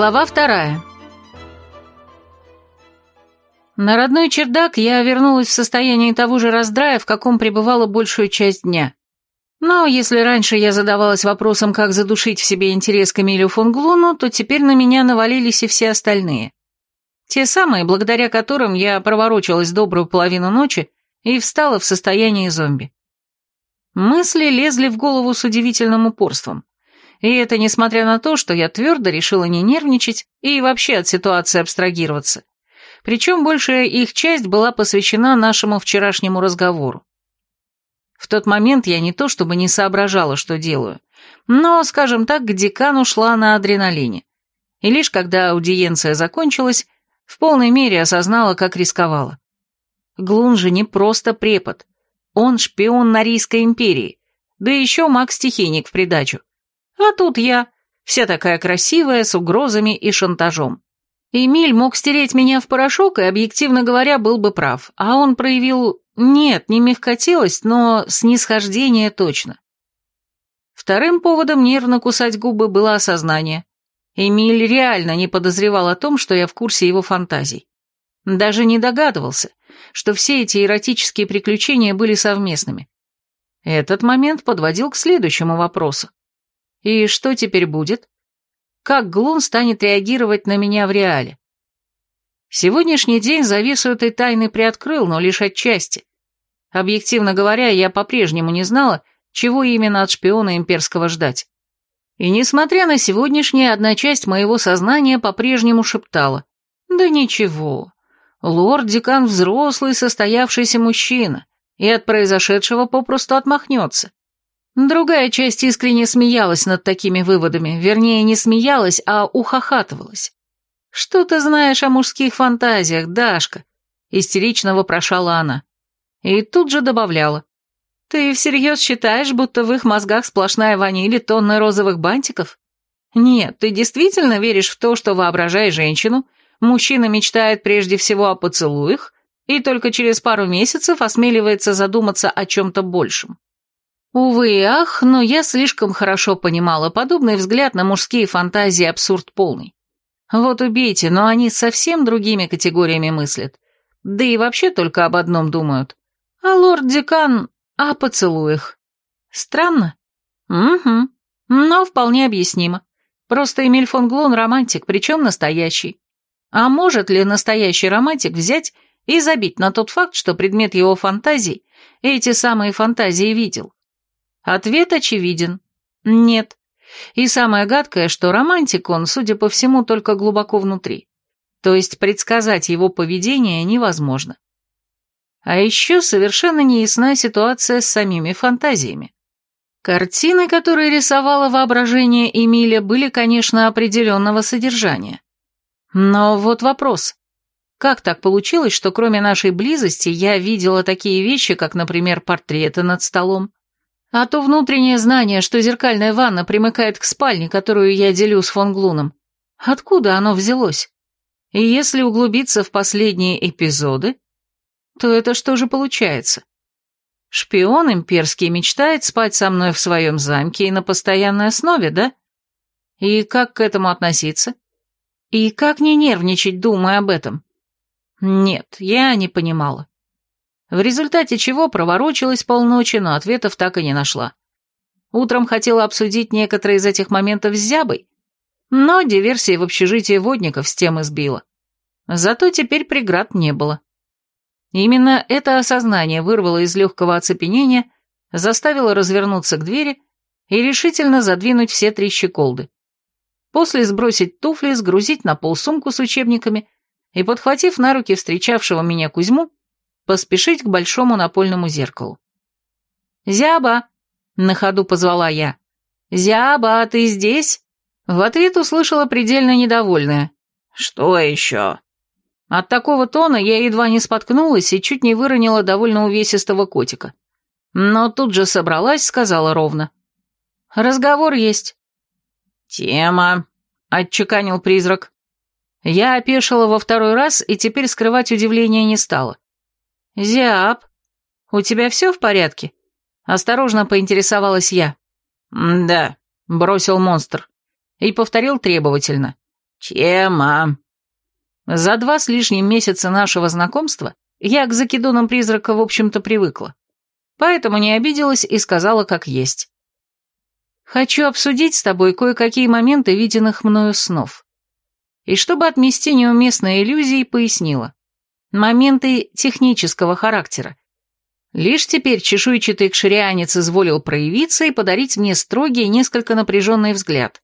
Глава вторая. На родной чердак я вернулась в состоянии того же раздрая, в каком пребывала большую часть дня. Но если раньше я задавалась вопросом, как задушить в себе интерес к Эмилю фон Глуну, то теперь на меня навалились и все остальные. Те самые, благодаря которым я проворочилась добрую половину ночи и встала в состоянии зомби. Мысли лезли в голову с удивительным упорством. И это несмотря на то, что я твердо решила не нервничать и вообще от ситуации абстрагироваться. Причем большая их часть была посвящена нашему вчерашнему разговору. В тот момент я не то чтобы не соображала, что делаю, но, скажем так, к декану шла на адреналине. И лишь когда аудиенция закончилась, в полной мере осознала, как рисковала. Глун же не просто препод. Он шпион Норийской империи, да еще маг-стихийник в придачу. А тут я, вся такая красивая, с угрозами и шантажом. Эмиль мог стереть меня в порошок и, объективно говоря, был бы прав, а он проявил, нет, не мягкотелость, но снисхождение точно. Вторым поводом нервно кусать губы было осознание. Эмиль реально не подозревал о том, что я в курсе его фантазий. Даже не догадывался, что все эти эротические приключения были совместными. Этот момент подводил к следующему вопросу. И что теперь будет? Как Глун станет реагировать на меня в реале? Сегодняшний день завесу этой тайны приоткрыл, но лишь отчасти. Объективно говоря, я по-прежнему не знала, чего именно от шпиона имперского ждать. И несмотря на сегодняшнее, одна часть моего сознания по-прежнему шептала. Да ничего, лорд-декан взрослый, состоявшийся мужчина, и от произошедшего попросту отмахнется. Другая часть искренне смеялась над такими выводами, вернее, не смеялась, а ухахатывалась. «Что ты знаешь о мужских фантазиях, Дашка?» — истерично вопрошала она. И тут же добавляла. «Ты всерьез считаешь, будто в их мозгах сплошная ваниль и тонны розовых бантиков? Нет, ты действительно веришь в то, что, воображая женщину, мужчина мечтает прежде всего о поцелуях и только через пару месяцев осмеливается задуматься о чем-то большем?» Увы и ах, но я слишком хорошо понимала подобный взгляд на мужские фантазии абсурд полный. Вот убейте, но они совсем другими категориями мыслят. Да и вообще только об одном думают. А лорд-декан о поцелуях. Странно? Угу. Но вполне объяснимо. Просто Эмиль фон Глун романтик, причем настоящий. А может ли настоящий романтик взять и забить на тот факт, что предмет его фантазий эти самые фантазии видел? Ответ очевиден. Нет. И самое гадкое, что романтик он, судя по всему, только глубоко внутри. То есть предсказать его поведение невозможно. А еще совершенно неясна ситуация с самими фантазиями. Картины, которые рисовало воображение Эмиля, были, конечно, определенного содержания. Но вот вопрос. Как так получилось, что кроме нашей близости я видела такие вещи, как, например, портреты над столом, а то внутреннее знание, что зеркальная ванна примыкает к спальне, которую я делю с фон Глуном. Откуда оно взялось? И если углубиться в последние эпизоды, то это что же получается? Шпион имперский мечтает спать со мной в своем замке и на постоянной основе, да? И как к этому относиться? И как не нервничать, думая об этом? Нет, я не понимала в результате чего проворочилась полночи, но ответов так и не нашла. Утром хотела обсудить некоторые из этих моментов с Зябой, но диверсия в общежитии водников с тем избила. Зато теперь преград не было. Именно это осознание вырвало из легкого оцепенения, заставило развернуться к двери и решительно задвинуть все три щеколды. После сбросить туфли, сгрузить на пол сумку с учебниками и, подхватив на руки встречавшего меня Кузьму, поспешить к большому напольному зеркалу. «Зяба!» — на ходу позвала я. «Зяба, ты здесь?» В ответ услышала предельно недовольная. «Что еще?» От такого тона я едва не споткнулась и чуть не выронила довольно увесистого котика. Но тут же собралась, сказала ровно. «Разговор есть». «Тема», — отчеканил призрак. Я опешила во второй раз и теперь скрывать удивление не стала. «Зиап, у тебя все в порядке?» Осторожно поинтересовалась я. «Да», — бросил монстр и повторил требовательно. Тема. За два с лишним месяца нашего знакомства я к закидонам призрака, в общем-то, привыкла. Поэтому не обиделась и сказала, как есть. Хочу обсудить с тобой кое-какие моменты виденных мною снов. И чтобы отмести неуместные иллюзии, пояснила. Моменты технического характера. Лишь теперь чешуйчатый кширианец изволил проявиться и подарить мне строгий несколько напряженный взгляд.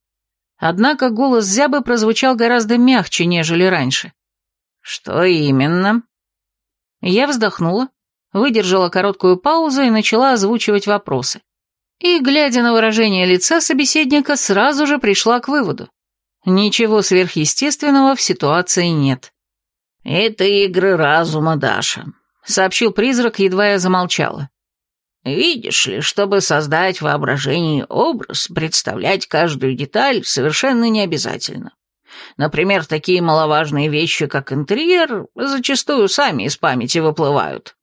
Однако голос зябы прозвучал гораздо мягче, нежели раньше. «Что именно?» Я вздохнула, выдержала короткую паузу и начала озвучивать вопросы. И, глядя на выражение лица собеседника, сразу же пришла к выводу. Ничего сверхъестественного в ситуации нет. «Это игры разума, Даша», — сообщил призрак, едва я замолчала. «Видишь ли, чтобы создать воображение образ, представлять каждую деталь совершенно не обязательно. Например, такие маловажные вещи, как интерьер, зачастую сами из памяти выплывают.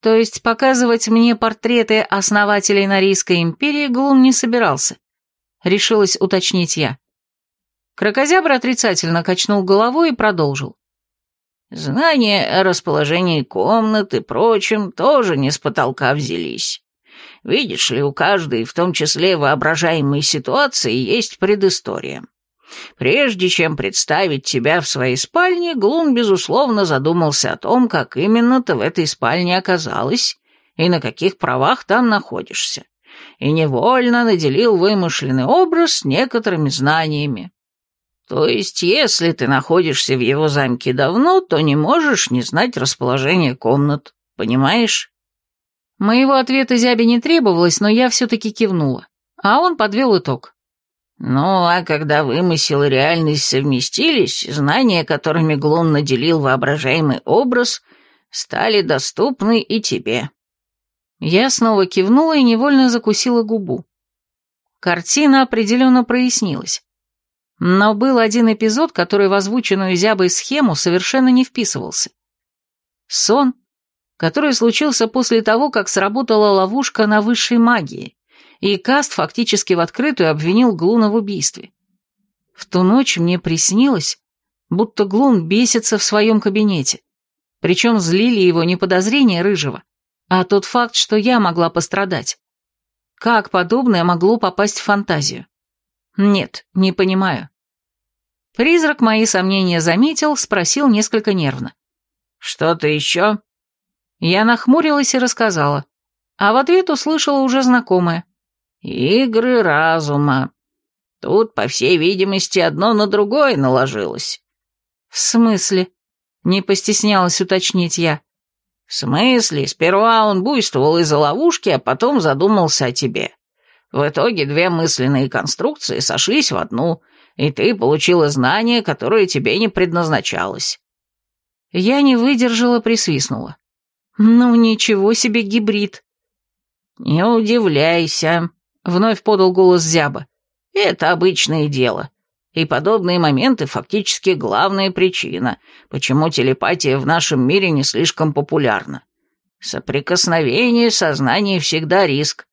То есть показывать мне портреты основателей Норийской империи Глун не собирался. Решилась уточнить я. Крокозябр отрицательно качнул головой и продолжил. Знания о расположении комнат и прочем тоже не с потолка взялись. Видишь ли, у каждой, в том числе воображаемой ситуации, есть предыстория. Прежде чем представить тебя в своей спальне, Глун, безусловно, задумался о том, как именно ты в этой спальне оказалась и на каких правах там находишься, и невольно наделил вымышленный образ некоторыми знаниями. То есть, если ты находишься в его замке давно, то не можешь не знать расположение комнат, понимаешь? Моего ответа Зябе не требовалось, но я все-таки кивнула, а он подвел итог. Ну, а когда вымысел и реальность совместились, знания, которыми Глун наделил воображаемый образ, стали доступны и тебе. Я снова кивнула и невольно закусила губу. Картина определенно прояснилась. Но был один эпизод, который в озвученную зябой схему совершенно не вписывался. Сон, который случился после того, как сработала ловушка на высшей магии и Каст фактически в открытую обвинил Глуна в убийстве. В ту ночь мне приснилось, будто Глун бесится в своем кабинете. Причем злили его не подозрения Рыжего, а тот факт, что я могла пострадать. Как подобное могло попасть в фантазию? Нет, не понимаю. Призрак мои сомнения заметил, спросил несколько нервно. «Что-то еще?» Я нахмурилась и рассказала, а в ответ услышала уже знакомое. Игры разума. Тут, по всей видимости, одно на другое наложилось. В смысле? Не постеснялась уточнить я. В смысле, сперва он буйствовал из-за ловушки, а потом задумался о тебе. В итоге две мысленные конструкции сошлись в одну, и ты получила знание, которое тебе не предназначалось. Я не выдержала, присвистнула. Ну, ничего себе гибрид. Не удивляйся, Вновь подал голос Зяба. «Это обычное дело. И подобные моменты фактически главная причина, почему телепатия в нашем мире не слишком популярна. Соприкосновение сознания всегда риск,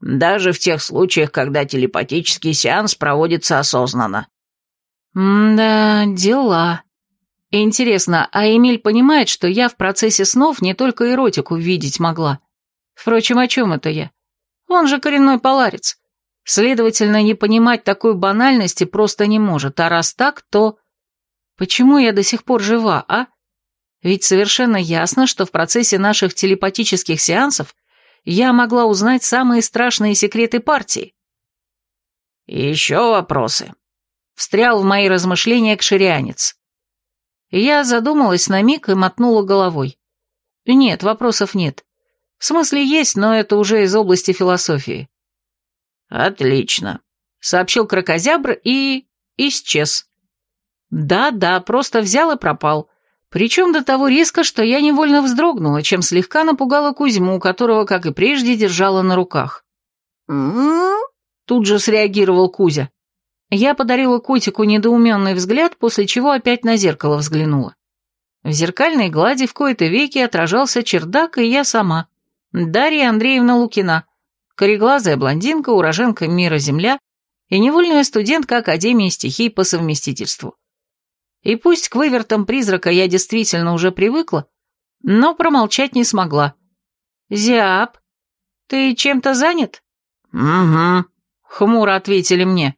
даже в тех случаях, когда телепатический сеанс проводится осознанно». «Да, дела. Интересно, а Эмиль понимает, что я в процессе снов не только эротику видеть могла? Впрочем, о чем это я? Он же коренной поларец. Следовательно, не понимать такой банальности просто не может. А раз так, то... Почему я до сих пор жива, а? Ведь совершенно ясно, что в процессе наших телепатических сеансов я могла узнать самые страшные секреты партии. «Еще вопросы?» Встрял в мои размышления кширианец. Я задумалась на миг и мотнула головой. Нет, вопросов нет. В смысле есть, но это уже из области философии. Отлично, сообщил крокозябр и... исчез. Да-да, просто взял и пропал. Причем до того резко, что я невольно вздрогнула, чем слегка напугала Кузьму, которого, как и прежде, держала на руках. Тут же среагировал Кузя. Я подарила котику недоуменный взгляд, после чего опять на зеркало взглянула. В зеркальной глади в кои-то веки отражался чердак и я сама. Дарья Андреевна Лукина, кореглазая блондинка, уроженка мира Земля, и невольная студентка Академии стихий по совместительству. И пусть к вывертам призрака я действительно уже привыкла, но промолчать не смогла. «Зиап, ты чем-то занят?» «Угу», — хмуро ответили мне.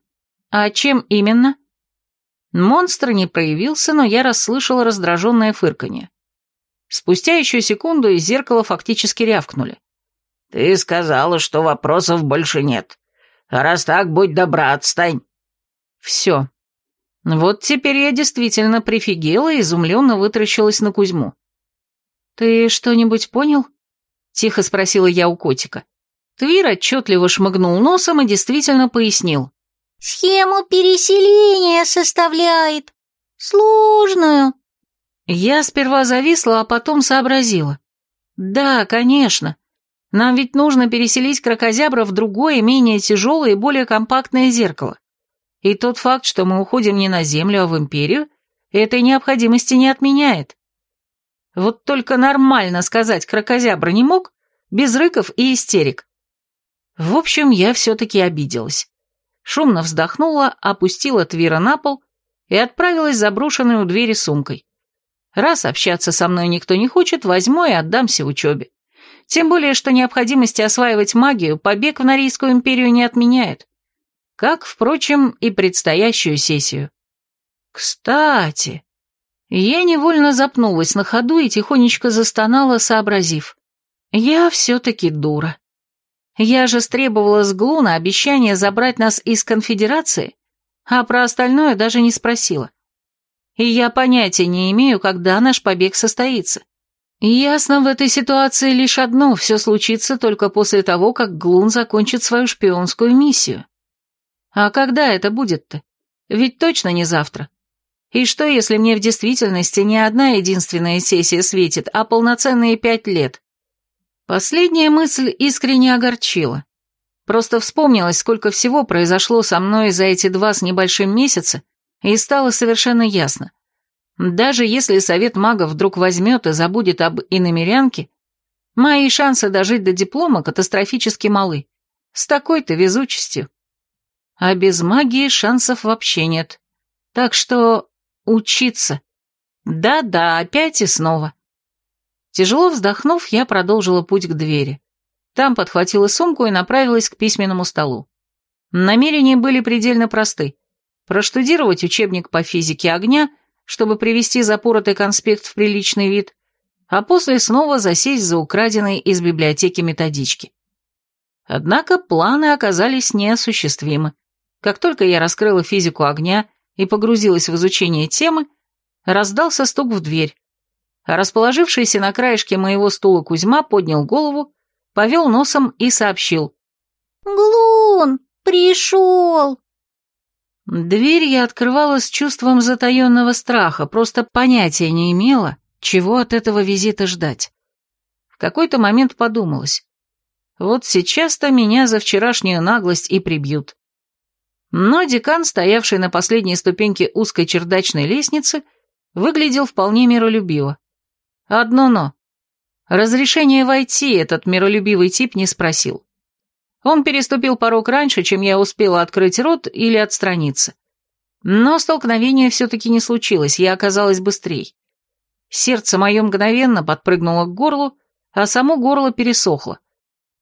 «А чем именно?» Монстр не проявился, но я расслышала раздраженное фырканье. Спустя еще секунду из зеркала фактически рявкнули. «Ты сказала, что вопросов больше нет. А раз так, будь добра, отстань». «Все. Вот теперь я действительно прифигела и изумленно вытаращилась на Кузьму. «Ты что-нибудь понял?» — тихо спросила я у котика. Твир отчетливо шмыгнул носом и действительно пояснил. «Схему переселения составляет. Сложную». Я сперва зависла, а потом сообразила. «Да, конечно. Нам ведь нужно переселить крокозябра в другое, менее тяжелое и более компактное зеркало. И тот факт, что мы уходим не на Землю, а в Империю, этой необходимости не отменяет. Вот только нормально сказать крокозябра не мог, без рыков и истерик. В общем, я все-таки обиделась. Шумно вздохнула, опустила Твира на пол и отправилась заброшенной у двери сумкой. Раз общаться со мной никто не хочет, возьму и отдамся учебе. Тем более, что необходимости осваивать магию побег в Норийскую империю не отменяет. Как, впрочем, и предстоящую сессию. Кстати, я невольно запнулась на ходу и тихонечко застонала, сообразив. Я все-таки дура. Я же стребовала с Глуна обещание забрать нас из конфедерации, а про остальное даже не спросила. И я понятия не имею, когда наш побег состоится. Ясно в этой ситуации лишь одно, все случится только после того, как Глун закончит свою шпионскую миссию. А когда это будет-то? Ведь точно не завтра. И что, если мне в действительности не одна единственная сессия светит, а полноценные пять лет? Последняя мысль искренне огорчила. Просто вспомнилось, сколько всего произошло со мной за эти два с небольшим месяца, и стало совершенно ясно. Даже если совет магов вдруг возьмет и забудет об иномерянке, мои шансы дожить до диплома катастрофически малы. С такой-то везучестью. А без магии шансов вообще нет. Так что учиться. Да-да, опять и снова. Тяжело вздохнув, я продолжила путь к двери. Там подхватила сумку и направилась к письменному столу. Намерения были предельно просты. Проштудировать учебник по физике огня чтобы привести запоротый конспект в приличный вид, а после снова засесть за украденной из библиотеки методички. Однако планы оказались неосуществимы. Как только я раскрыла физику огня и погрузилась в изучение темы, раздался стук в дверь, а расположившийся на краешке моего стула Кузьма поднял голову, повел носом и сообщил. «Глун, пришел!» Дверь я открывала с чувством затаенного страха, просто понятия не имела, чего от этого визита ждать. В какой-то момент подумалось. Вот сейчас-то меня за вчерашнюю наглость и прибьют. Но декан, стоявший на последней ступеньке узкой чердачной лестницы, выглядел вполне миролюбиво. Одно «но». Разрешение войти этот миролюбивый тип не спросил. Он переступил порог раньше, чем я успела открыть рот или отстраниться. Но столкновения все-таки не случилось, я оказалась быстрей. Сердце мое мгновенно подпрыгнуло к горлу, а само горло пересохло.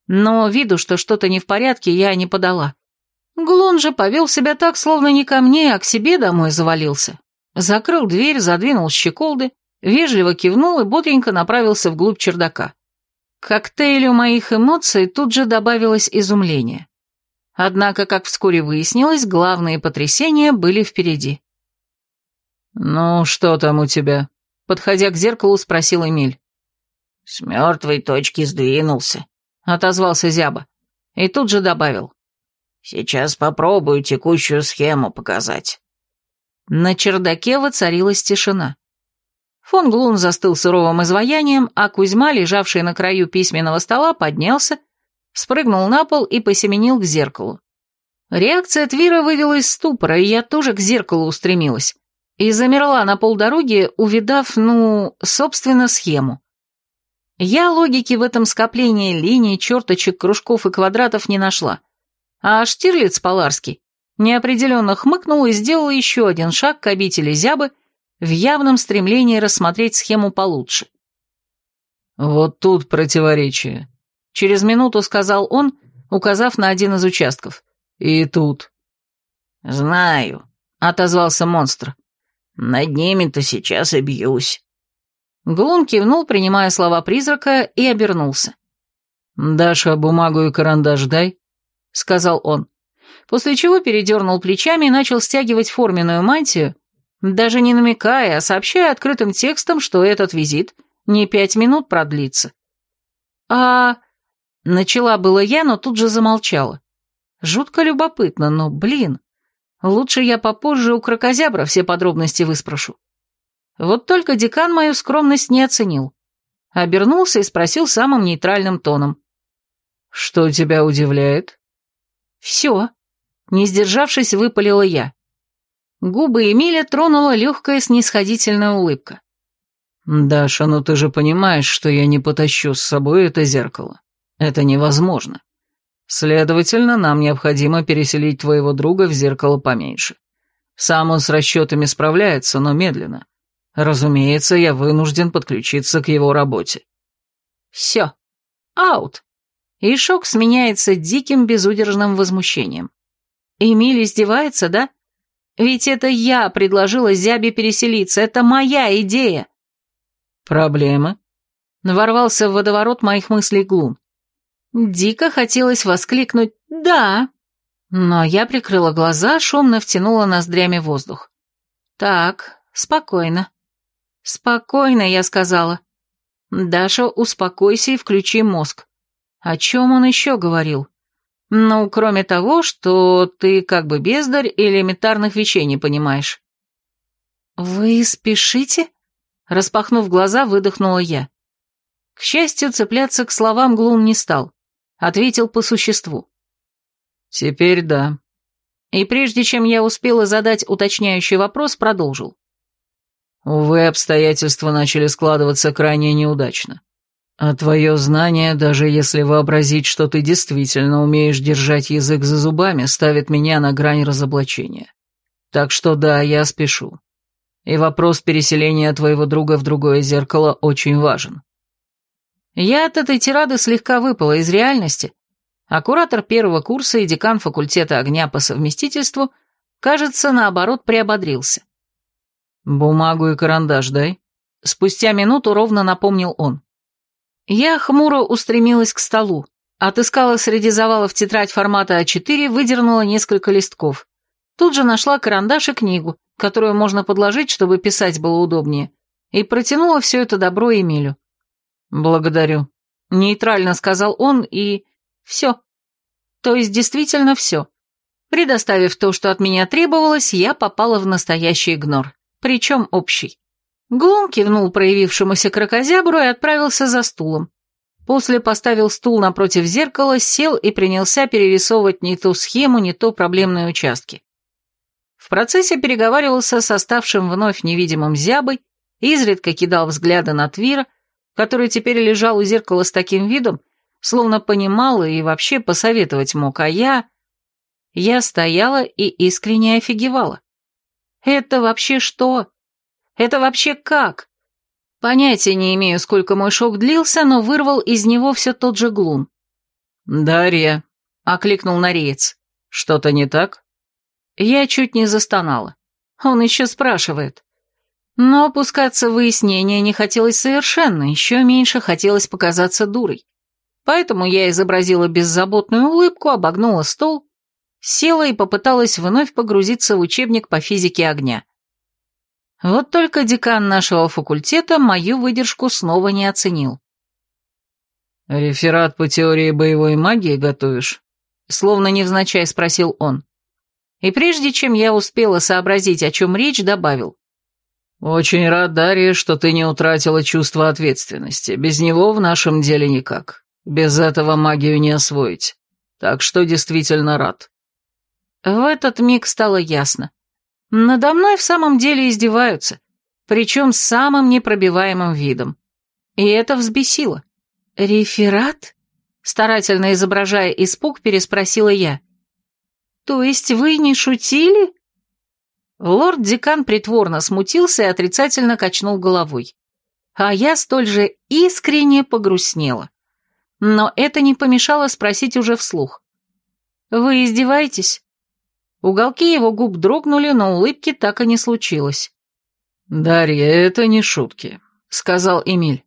Но виду, что что-то не в порядке, я не подала. Глон же повел себя так, словно не ко мне, а к себе домой завалился. Закрыл дверь, задвинул щеколды, вежливо кивнул и бодренько направился вглубь чердака. К коктейлю моих эмоций тут же добавилось изумление. Однако, как вскоре выяснилось, главные потрясения были впереди. «Ну, что там у тебя?» Подходя к зеркалу, спросил Эмиль. «С мертвой точки сдвинулся», — отозвался Зяба. И тут же добавил. «Сейчас попробую текущую схему показать». На чердаке воцарилась тишина. Фон Глун застыл суровым изваянием, а Кузьма, лежавший на краю письменного стола, поднялся, спрыгнул на пол и посеменил к зеркалу. Реакция Твира вывела из ступора, и я тоже к зеркалу устремилась. И замерла на полдороги, увидав, ну, собственно, схему. Я логики в этом скоплении линий, черточек, кружков и квадратов не нашла. А Штирлиц Поларский неопределенно хмыкнул и сделал еще один шаг к обители зябы в явном стремлении рассмотреть схему получше. «Вот тут противоречие», — через минуту сказал он, указав на один из участков. «И тут». «Знаю», — отозвался монстр. «Над ними-то сейчас и бьюсь». Глун кивнул, принимая слова призрака, и обернулся. «Даша, бумагу и карандаш дай», — сказал он, после чего передернул плечами и начал стягивать форменную мантию, даже не намекая, а сообщая открытым текстом, что этот визит не пять минут продлится. «А...» — начала было я, но тут же замолчала. Жутко любопытно, но, блин, лучше я попозже у крокозябра все подробности выспрошу. Вот только декан мою скромность не оценил. Обернулся и спросил самым нейтральным тоном. «Что тебя удивляет?» «Все», — не сдержавшись, выпалила я. Губы Эмиля тронула легкая снисходительная улыбка. «Даша, ну ты же понимаешь, что я не потащу с собой это зеркало. Это невозможно. Следовательно, нам необходимо переселить твоего друга в зеркало поменьше. Сам он с расчетами справляется, но медленно. Разумеется, я вынужден подключиться к его работе». «Все. Аут». И шок сменяется диким безудержным возмущением. Эмиль издевается, да? Ведь это я предложила Зябе переселиться, это моя идея. «Проблемы?» Ворвался в водоворот моих мыслей Глун. Дико хотелось воскликнуть «Да!», но я прикрыла глаза, шумно втянула ноздрями воздух. «Так, спокойно. Спокойно», я сказала. «Даша, успокойся и включи мозг. О чем он еще говорил? Ну, кроме того, что ты как бы бездарь и элементарных вещей не понимаешь». «Вы спешите?» Распахнув глаза, выдохнула я. К счастью, цепляться к словам Глун не стал. Ответил по существу. «Теперь да». И прежде чем я успела задать уточняющий вопрос, продолжил. Увы, обстоятельства начали складываться крайне неудачно. А твое знание, даже если вообразить, что ты действительно умеешь держать язык за зубами, ставит меня на грань разоблачения. Так что да, я спешу и вопрос переселения твоего друга в другое зеркало очень важен. Я от этой тирады слегка выпала из реальности, а куратор первого курса и декан факультета огня по совместительству, кажется, наоборот, приободрился. «Бумагу и карандаш дай», — спустя минуту ровно напомнил он. Я хмуро устремилась к столу, отыскала среди завалов тетрадь формата А4, выдернула несколько листков. Тут же нашла карандаш и книгу, которую можно подложить, чтобы писать было удобнее, и протянула все это добро Эмилю. «Благодарю», — нейтрально сказал он, и... все. То есть действительно все. Предоставив то, что от меня требовалось, я попала в настоящий игнор, причем общий. Глум кивнул проявившемуся крокозябру и отправился за стулом. После поставил стул напротив зеркала, сел и принялся перерисовывать не ту схему, не то проблемные участки. В процессе переговаривался с оставшим вновь невидимым зябой, изредка кидал взгляды на Твира, который теперь лежал у зеркала с таким видом, словно понимал и вообще посоветовать мог, а я... Я стояла и искренне офигевала. Это вообще что? Это вообще как? Понятия не имею, сколько мой шок длился, но вырвал из него все тот же глун. «Дарья», — окликнул Нореец, — «что-то не так?» Я чуть не застонала. Он еще спрашивает. Но опускаться в выяснение не хотелось совершенно, еще меньше хотелось показаться дурой. Поэтому я изобразила беззаботную улыбку, обогнула стол, села и попыталась вновь погрузиться в учебник по физике огня. Вот только декан нашего факультета мою выдержку снова не оценил. «Реферат по теории боевой магии готовишь?» Словно невзначай спросил он и прежде чем я успела сообразить, о чем речь, добавил. «Очень рад, Дарья, что ты не утратила чувство ответственности. Без него в нашем деле никак. Без этого магию не освоить. Так что действительно рад». В этот миг стало ясно. Надо мной в самом деле издеваются, причем с самым непробиваемым видом. И это взбесило. «Реферат?» Старательно изображая испуг, переспросила я. То есть вы не шутили? Лорд-декан притворно смутился и отрицательно качнул головой. А я столь же искренне погрустнела. Но это не помешало спросить уже вслух. «Вы издеваетесь?» Уголки его губ дрогнули, но улыбки так и не случилось. «Дарья, это не шутки», — сказал Эмиль.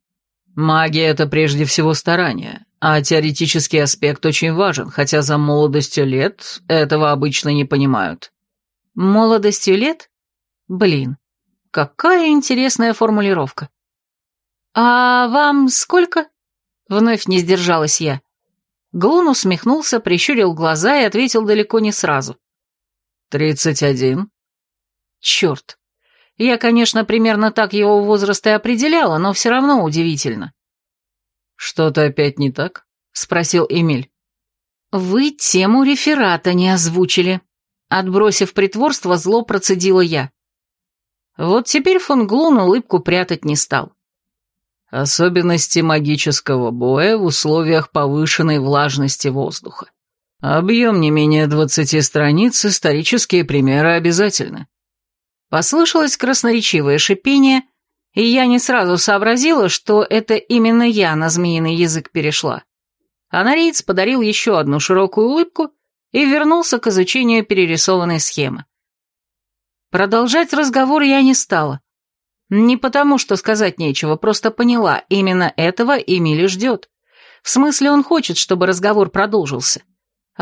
«Магия — это прежде всего старание, а теоретический аспект очень важен, хотя за молодостью лет этого обычно не понимают». «Молодостью лет? Блин, какая интересная формулировка». «А вам сколько?» — вновь не сдержалась я. Глун усмехнулся, прищурил глаза и ответил далеко не сразу. «Тридцать один». «Черт, я, конечно, примерно так его возраст и определяла, но все равно удивительно. «Что-то опять не так?» — спросил Эмиль. «Вы тему реферата не озвучили», — отбросив притворство, зло процедила я. Вот теперь фон Глун улыбку прятать не стал. Особенности магического боя в условиях повышенной влажности воздуха. Объем не менее двадцати страниц, исторические примеры обязательны. Послышалось красноречивое шипение, и я не сразу сообразила, что это именно я на змеиный язык перешла. Анариец подарил еще одну широкую улыбку и вернулся к изучению перерисованной схемы. Продолжать разговор я не стала. Не потому, что сказать нечего, просто поняла, именно этого Эмили ждет. В смысле, он хочет, чтобы разговор продолжился.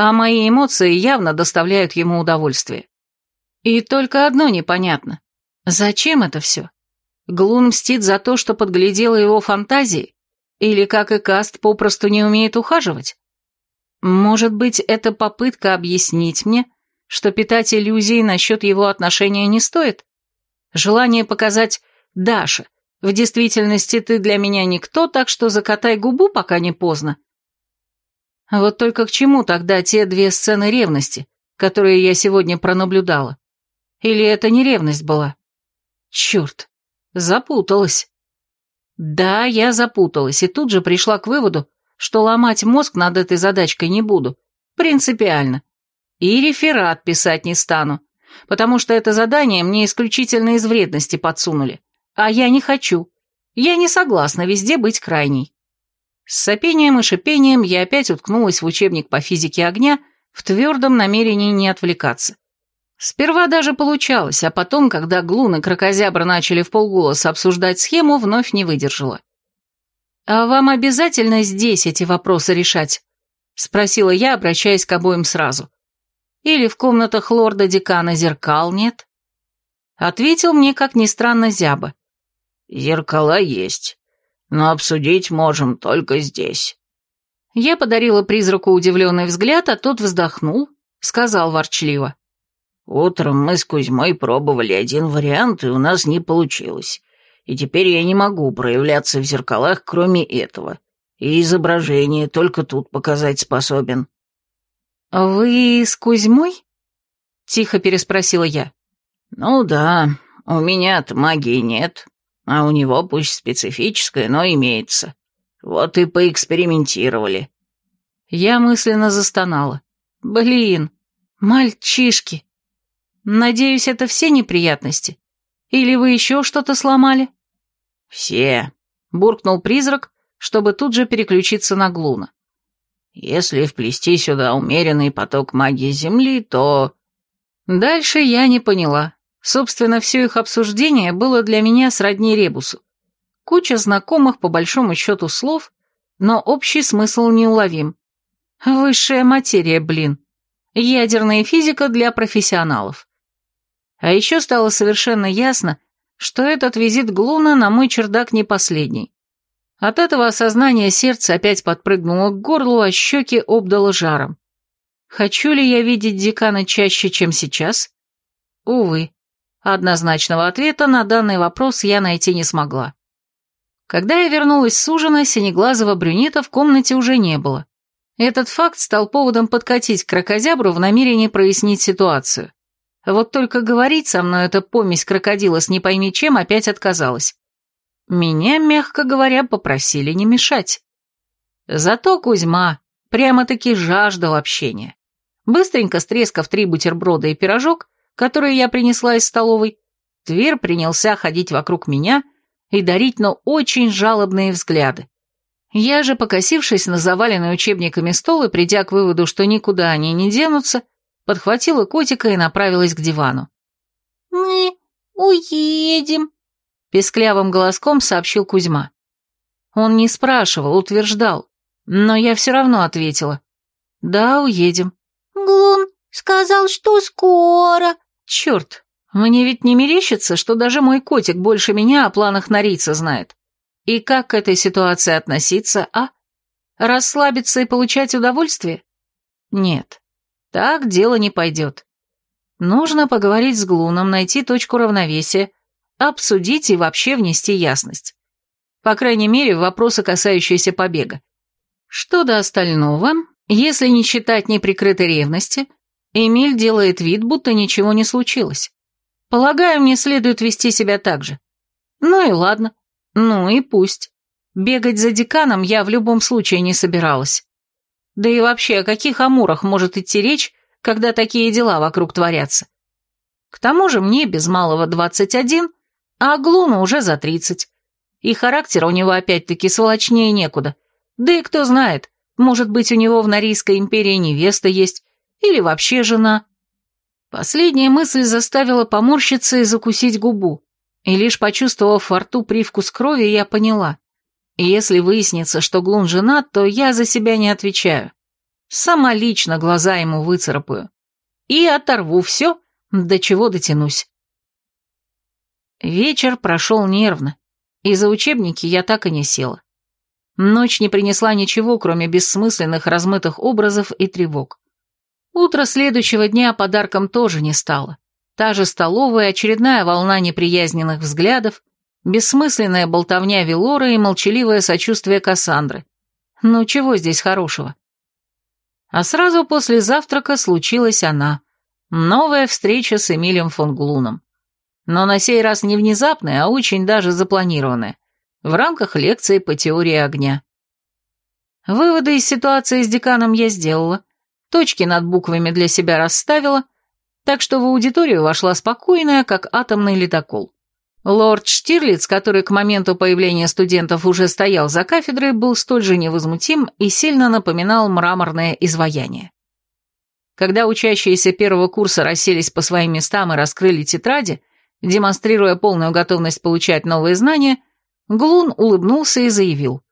А мои эмоции явно доставляют ему удовольствие. И только одно непонятно. Зачем это все? Глун мстит за то, что подглядела его фантазии? Или, как и Каст, попросту не умеет ухаживать? Может быть, это попытка объяснить мне, что питать иллюзии насчет его отношения не стоит? Желание показать «Даша, в действительности ты для меня никто, так что закатай губу, пока не поздно». Вот только к чему тогда те две сцены ревности, которые я сегодня пронаблюдала? Или это не ревность была? Черт, запуталась. Да, я запуталась, и тут же пришла к выводу, что ломать мозг над этой задачкой не буду. Принципиально. И реферат писать не стану, потому что это задание мне исключительно из вредности подсунули. А я не хочу. Я не согласна везде быть крайней. С сопением и шипением я опять уткнулась в учебник по физике огня в твердом намерении не отвлекаться. Сперва даже получалось, а потом, когда Глун и Крокозябра начали в полголоса обсуждать схему, вновь не выдержала. «А вам обязательно здесь эти вопросы решать?» — спросила я, обращаясь к обоим сразу. «Или в комнатах лорда-декана зеркал нет?» Ответил мне, как ни странно, Зяба. «Зеркала есть, но обсудить можем только здесь». Я подарила призраку удивленный взгляд, а тот вздохнул, сказал ворчливо. Утром мы с Кузьмой пробовали один вариант, и у нас не получилось. И теперь я не могу проявляться в зеркалах, кроме этого. И изображение только тут показать способен». «Вы с Кузьмой?» — тихо переспросила я. «Ну да, у меня-то магии нет, а у него пусть специфическая, но имеется. Вот и поэкспериментировали». Я мысленно застонала. «Блин, мальчишки!» Надеюсь, это все неприятности? Или вы еще что-то сломали?» «Все», — буркнул призрак, чтобы тут же переключиться на Глуна. «Если вплести сюда умеренный поток магии Земли, то...» Дальше я не поняла. Собственно, все их обсуждение было для меня сродни ребусу. Куча знакомых по большому счету слов, но общий смысл неуловим. Высшая материя, блин. Ядерная физика для профессионалов. А еще стало совершенно ясно, что этот визит Глуна на мой чердак не последний. От этого осознания сердце опять подпрыгнуло к горлу, а щеки обдало жаром. Хочу ли я видеть декана чаще, чем сейчас? Увы, однозначного ответа на данный вопрос я найти не смогла. Когда я вернулась с ужина, синеглазого брюнета в комнате уже не было. Этот факт стал поводом подкатить к крокозябру в намерении прояснить ситуацию. Вот только говорить со мной эта помесь крокодила с не пойми чем опять отказалась. Меня, мягко говоря, попросили не мешать. Зато Кузьма прямо-таки жаждал общения. Быстренько стрескав три бутерброда и пирожок, которые я принесла из столовой, Твер принялся ходить вокруг меня и дарить, но очень жалобные взгляды. Я же, покосившись на заваленный учебниками стол и придя к выводу, что никуда они не денутся, подхватила котика и направилась к дивану. «Мы уедем», — песклявым голоском сообщил Кузьма. Он не спрашивал, утверждал, но я все равно ответила. «Да, уедем». «Глун сказал, что скоро». «Черт, мне ведь не мерещится, что даже мой котик больше меня о планах Нарица знает. И как к этой ситуации относиться, а? Расслабиться и получать удовольствие? Нет, так дело не пойдет. Нужно поговорить с Глуном, найти точку равновесия, обсудить и вообще внести ясность. По крайней мере, вопросы, касающиеся побега. Что до остального, если не считать неприкрытой ревности, Эмиль делает вид, будто ничего не случилось. Полагаю, мне следует вести себя так же. Ну и ладно. Ну и пусть. Бегать за деканом я в любом случае не собиралась. Да и вообще, о каких амурах может идти речь, когда такие дела вокруг творятся? К тому же мне без малого 21, а Глуну уже за 30. И характер у него опять-таки сволочнее некуда. Да и кто знает, может быть, у него в Норийской империи невеста есть, или вообще жена. Последняя мысль заставила поморщиться и закусить губу, и лишь почувствовав во рту привкус крови, я поняла. Если выяснится, что Глун женат, то я за себя не отвечаю. Сама лично глаза ему выцарапаю. И оторву все, до чего дотянусь. Вечер прошел нервно, и за учебники я так и не села. Ночь не принесла ничего, кроме бессмысленных размытых образов и тревог. Утро следующего дня подарком тоже не стало. Та же столовая, очередная волна неприязненных взглядов, бессмысленная болтовня Велора и молчаливое сочувствие Кассандры. Ну, чего здесь хорошего? А сразу после завтрака случилась она. Новая встреча с Эмилием фон Глуном. Но на сей раз не внезапная, а очень даже запланированная. В рамках лекции по теории огня. Выводы из ситуации с деканом я сделала, точки над буквами для себя расставила, так что в аудиторию вошла спокойная, как атомный ледокол. Лорд Штирлиц, который к моменту появления студентов уже стоял за кафедрой, был столь же невозмутим и сильно напоминал мраморное изваяние. Когда учащиеся первого курса расселись по своим местам и раскрыли тетради, демонстрируя полную готовность получать новые знания, Глун улыбнулся и заявил.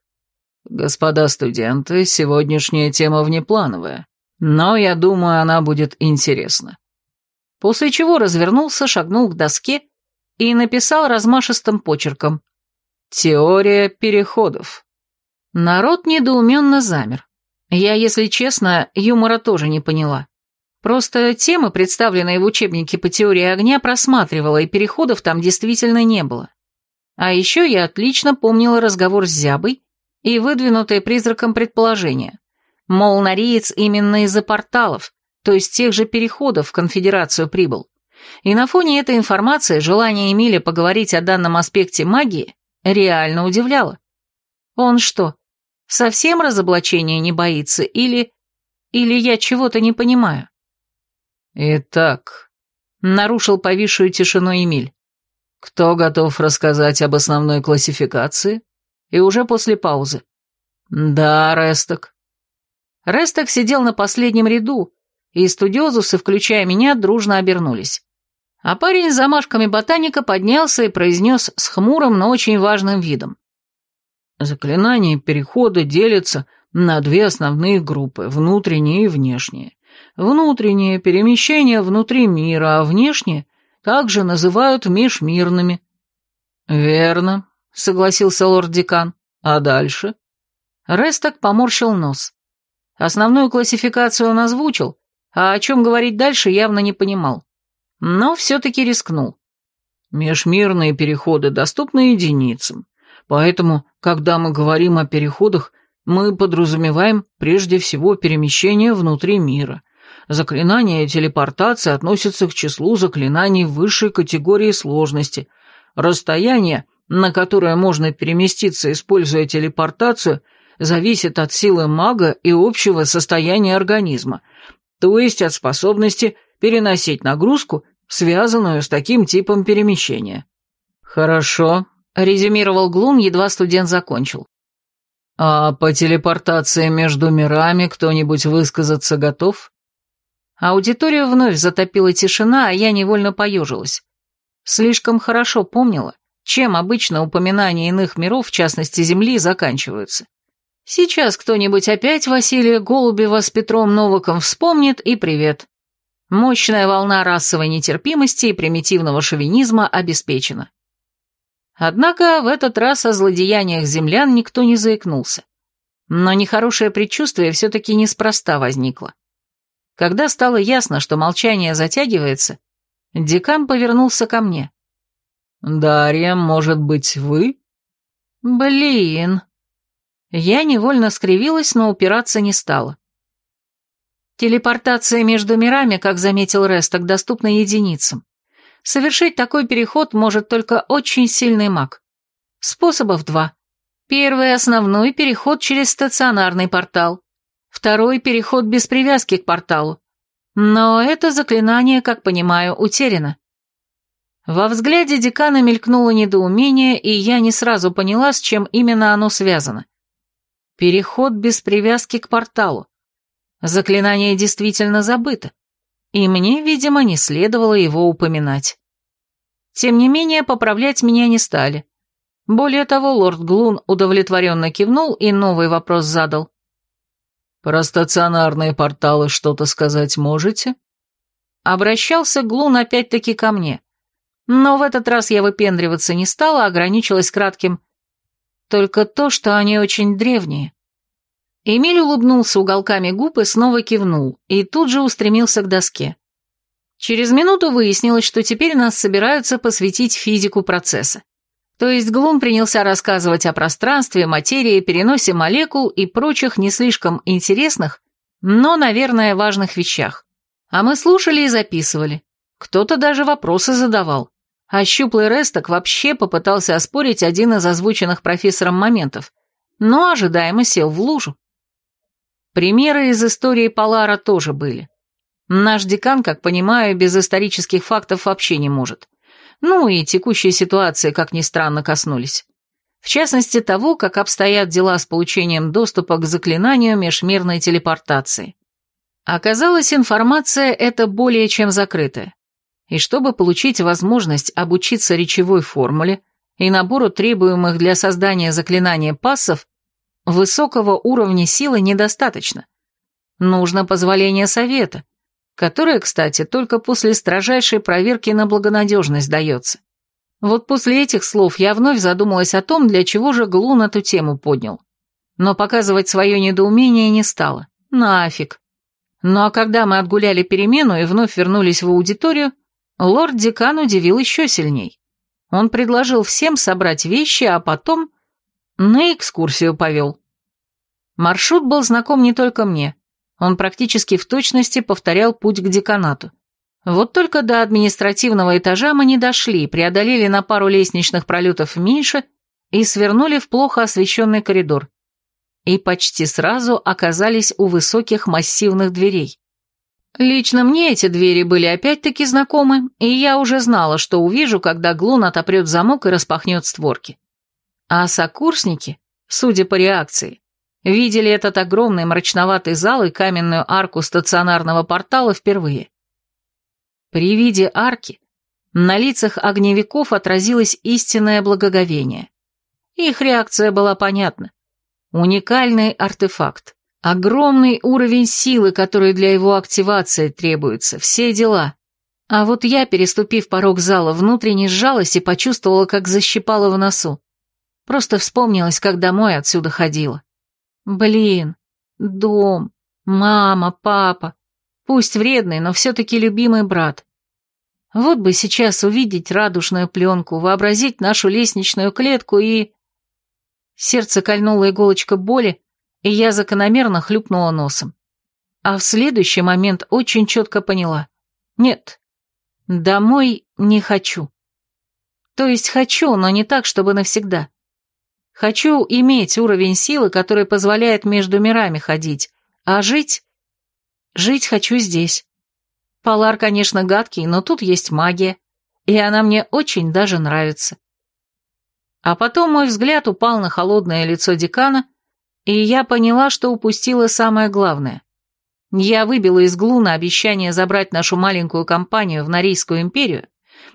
«Господа студенты, сегодняшняя тема внеплановая. Но я думаю, она будет интересна. После чего развернулся, шагнул к доске и написал размашистым почерком «Теория переходов». Народ недоуменно замер. Я, если честно, юмора тоже не поняла. Просто темы, представленные в учебнике по теории огня, просматривала, и переходов там действительно не было. А еще я отлично помнила разговор с Зябой и выдвинутое призраком предположение. Мол, Нориец именно из-за порталов, то есть тех же переходов в конфедерацию прибыл. И на фоне этой информации желание Эмиля поговорить о данном аспекте магии реально удивляло. Он что, совсем разоблачения не боится или... Или я чего-то не понимаю? Итак, нарушил повисшую тишину Эмиль. Кто готов рассказать об основной классификации? И уже после паузы. Да, Ресток. Ресток сидел на последнем ряду, и студиозусы, включая меня, дружно обернулись. А парень с замашками ботаника поднялся и произнес с хмурым, но очень важным видом. Заклинания перехода делятся на две основные группы, внутренние и внешние. Внутреннее – перемещение внутри мира, а внешнее также называют межмирными. «Верно», — согласился лорд-декан. «А дальше?» Ресток поморщил нос. Основную классификацию он озвучил, а о чем говорить дальше явно не понимал. Но все-таки рискнул. Межмирные переходы доступны единицам, поэтому, когда мы говорим о переходах, мы подразумеваем прежде всего перемещение внутри мира. Заклинания телепортации относятся к числу заклинаний высшей категории сложности. Расстояние, на которое можно переместиться, используя телепортацию – зависит от силы мага и общего состояния организма. то есть от способности переносить нагрузку, связанную с таким типом перемещения. Хорошо, резюмировал Глун, едва студент закончил. А по телепортации между мирами кто-нибудь высказаться готов? Аудиторию вновь затопила тишина, а я невольно поежилась. Слишком хорошо помнила, чем обычно упоминания иных миров, в частности Земли, заканчиваются. Сейчас кто-нибудь опять Василия Голубева с Петром Новаком вспомнит и привет. Мощная волна расовой нетерпимости и примитивного шовинизма обеспечена. Однако в этот раз о злодеяниях землян никто не заикнулся. Но нехорошее предчувствие все-таки неспроста возникло. Когда стало ясно, что молчание затягивается, декан повернулся ко мне. «Дарья, может быть, вы?» «Блин!» Я невольно скривилась, но упираться не стала. Телепортация между мирами, как заметил Ресток, доступна единицам. Совершить такой переход может только очень сильный маг. Способов два. Первый – основной переход через стационарный портал. Второй – переход без привязки к порталу. Но это заклинание, как понимаю, утеряно. Во взгляде декана мелькнуло недоумение, и я не сразу поняла, с чем именно оно связано. Переход без привязки к порталу. Заклинание действительно забыто и мне, видимо, не следовало его упоминать. Тем не менее, поправлять меня не стали. Более того, лорд Глун удовлетворенно кивнул и новый вопрос задал. «Про стационарные порталы что-то сказать можете?» Обращался Глун опять-таки ко мне. Но в этот раз я выпендриваться не стала, ограничилась кратким «Только то, что они очень древние». Эмиль улыбнулся уголками губ и снова кивнул, и тут же устремился к доске. Через минуту выяснилось, что теперь нас собираются посвятить физику процесса. То есть Глун принялся рассказывать о пространстве, материи, переносе молекул и прочих не слишком интересных, но, наверное, важных вещах. А мы слушали и записывали. Кто-то даже вопросы задавал. А щуплый Ресток вообще попытался оспорить один из озвученных профессором моментов, но ожидаемо сел в лужу. Примеры из истории Полара тоже были. Наш декан, как понимаю, без исторических фактов вообще не может. Ну и текущей ситуации, как ни странно, коснулись. В частности того, как обстоят дела с получением доступа к заклинанию межмирной телепортации. Оказалось, информация эта более чем закрытая. И чтобы получить возможность обучиться речевой формуле и набору требуемых для создания заклинания пассов, Высокого уровня силы недостаточно. Нужно позволение совета, которое, кстати, только после строжайшей проверки на благонадежность дается. Вот после этих слов я вновь задумалась о том, для чего же Глун эту тему поднял. Но показывать свое недоумение не стало. Нафиг. Ну а когда мы отгуляли перемену и вновь вернулись в аудиторию, лорд-декан удивил еще сильней. Он предложил всем собрать вещи, а потом на экскурсию повел. Маршрут был знаком не только мне. Он практически в точности повторял путь к деканату. Вот только до административного этажа мы не дошли, преодолели на пару лестничных пролетов меньше и свернули в плохо освещенный коридор. И почти сразу оказались у высоких массивных дверей. Лично мне эти двери были опять-таки знакомы, и я уже знала, что увижу, когда Глун отопрет замок и распахнет створки. А сокурсники, судя по реакции, видели этот огромный мрачноватый зал и каменную арку стационарного портала впервые. При виде арки на лицах огневиков отразилось истинное благоговение. Их реакция была понятна. Уникальный артефакт, огромный уровень силы, который для его активации требуется, все дела. А вот я, переступив порог зала, внутренне сжалась и почувствовала, как защипала в носу. Просто вспомнилось, как домой отсюда ходила. Блин, дом, мама, папа. Пусть вредный, но все-таки любимый брат. Вот бы сейчас увидеть радужную пленку, вообразить нашу лестничную клетку и... Сердце кольнула иголочка боли, я закономерно хлюпнула носом. А в следующий момент очень четко поняла. Нет, домой не хочу. То есть хочу, но не так, чтобы навсегда. Хочу иметь уровень силы, который позволяет между мирами ходить, а жить... Жить хочу здесь. Полар, конечно, гадкий, но тут есть магия, и она мне очень даже нравится. А потом мой взгляд упал на холодное лицо декана, и я поняла, что упустила самое главное. Я выбила из Глуна обещание забрать нашу маленькую компанию в Норийскую империю,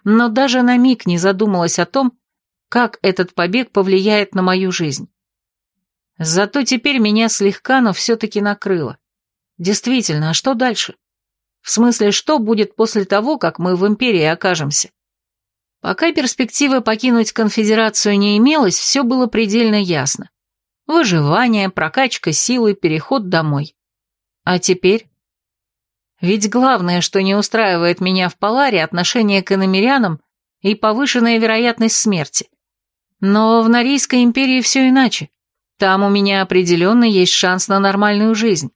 но даже на миг не задумалась о том, как этот побег повлияет на мою жизнь. Зато теперь меня слегка, но все-таки накрыло. Действительно, а что дальше? В смысле, что будет после того, как мы в империи окажемся? Пока перспективы покинуть конфедерацию не имелось, все было предельно ясно. Выживание, прокачка силы, переход домой. А теперь? Ведь главное, что не устраивает меня в Поларе, отношение к иномерянам и повышенная вероятность смерти. Но в Норийской империи все иначе. Там у меня определенно есть шанс на нормальную жизнь.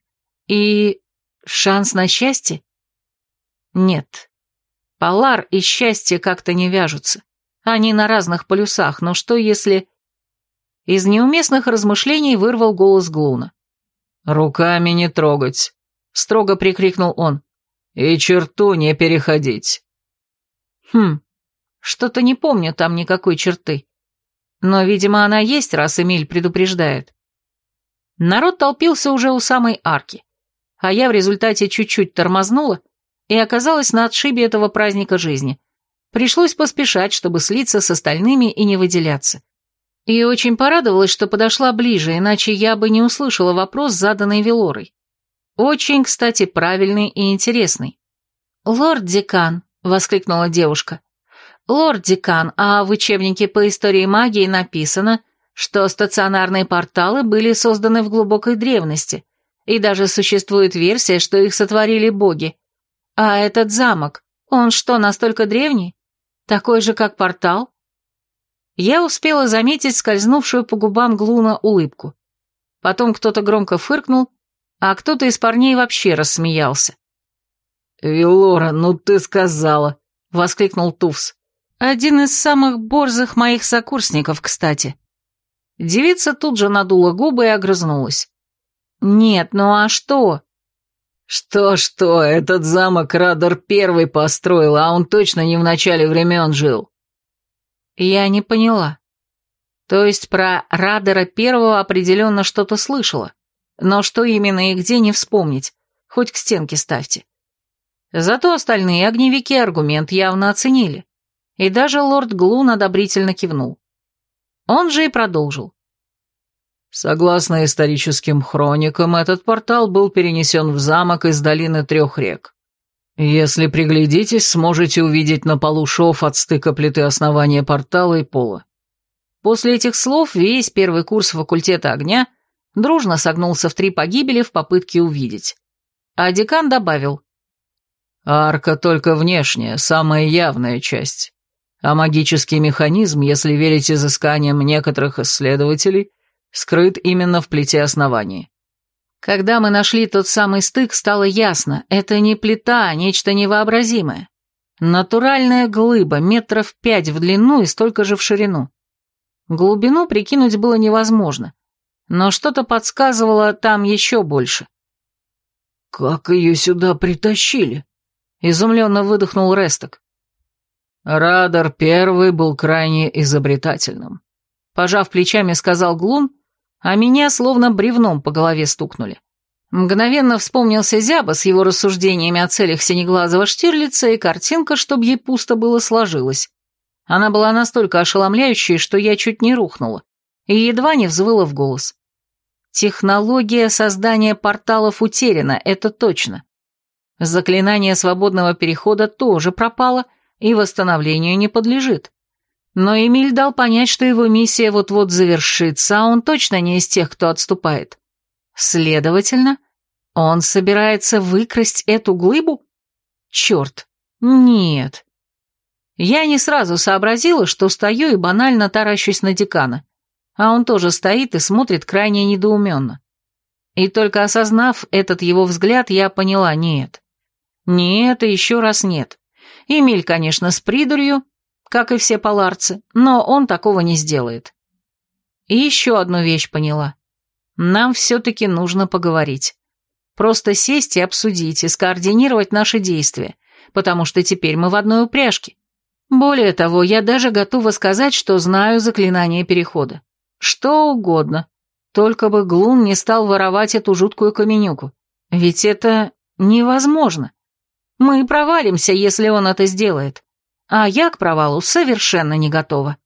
И шанс на счастье? Нет. Полар и счастье как-то не вяжутся. Они на разных полюсах, но что если... Из неуместных размышлений вырвал голос Глуна. «Руками не трогать», — строго прикрикнул он. «И черту не переходить». Хм, что-то не помню там никакой черты. Но, видимо, она есть, раз Эмиль предупреждает. Народ толпился уже у самой арки, а я в результате чуть-чуть тормознула и оказалась на отшибе этого праздника жизни. Пришлось поспешать, чтобы слиться с остальными и не выделяться. И очень порадовалась, что подошла ближе, иначе я бы не услышала вопрос, заданный Велорой. Очень, кстати, правильный и интересный. «Лорд-декан», — воскликнула девушка, «Лорд-декан, а в учебнике по истории магии написано, что стационарные порталы были созданы в глубокой древности, и даже существует версия, что их сотворили боги. А этот замок, он что, настолько древний? Такой же, как портал?» Я успела заметить скользнувшую по губам Глуна улыбку. Потом кто-то громко фыркнул, а кто-то из парней вообще рассмеялся. «Вилора, ну ты сказала!» — воскликнул Туфс. Один из самых борзых моих сокурсников, кстати. Девица тут же надула губы и огрызнулась. «Нет, ну а что?» «Что-что, этот замок Радар первый построил, а он точно не в начале времен жил». Я не поняла. То есть про Радера Первого определенно что-то слышала, но что именно и где не вспомнить, хоть к стенке ставьте. Зато остальные огневики аргумент явно оценили, и даже лорд Глун одобрительно кивнул. Он же и продолжил. Согласно историческим хроникам, этот портал был перенесен в замок из долины трех рек. Если приглядитесь, сможете увидеть на полу шов от стыка плиты основания портала и пола. После этих слов весь первый курс факультета огня дружно согнулся в три погибели в попытке увидеть. А декан добавил. Арка только внешняя, самая явная часть. А магический механизм, если верить изысканиям некоторых исследователей, скрыт именно в плите основания. Когда мы нашли тот самый стык, стало ясно, это не плита, а нечто невообразимое. Натуральная глыба, метров пять в длину и столько же в ширину. Глубину прикинуть было невозможно, но что-то подсказывало там еще больше. «Как ее сюда притащили?» — изумленно выдохнул Ресток. Радар первый был крайне изобретательным. Пожав плечами, сказал Глун а меня словно бревном по голове стукнули. Мгновенно вспомнился Зяба с его рассуждениями о целях синеглазого Штирлица, и картинка, чтобы ей пусто было, сложилась. Она была настолько ошеломляющей, что я чуть не рухнула, и едва не взвыла в голос. Технология создания порталов утеряна, это точно. Заклинание свободного перехода тоже пропало и восстановлению не подлежит. Но Эмиль дал понять, что его миссия вот-вот завершится, а он точно не из тех, кто отступает. Следовательно, он собирается выкрасть эту глыбу? Черт, нет. Я не сразу сообразила, что стою и банально таращусь на декана, а он тоже стоит и смотрит крайне недоуменно. И только осознав этот его взгляд, я поняла, нет. Нет и еще раз нет. Эмиль, конечно, с придурью, как и все поларцы, но он такого не сделает. И еще одну вещь поняла. Нам все-таки нужно поговорить. Просто сесть и обсудить, и скоординировать наши действия, потому что теперь мы в одной упряжке. Более того, я даже готова сказать, что знаю заклинание перехода. Что угодно. Только бы Глун не стал воровать эту жуткую каменюку. Ведь это невозможно. Мы провалимся, если он это сделает. А я к провалу совершенно не готова.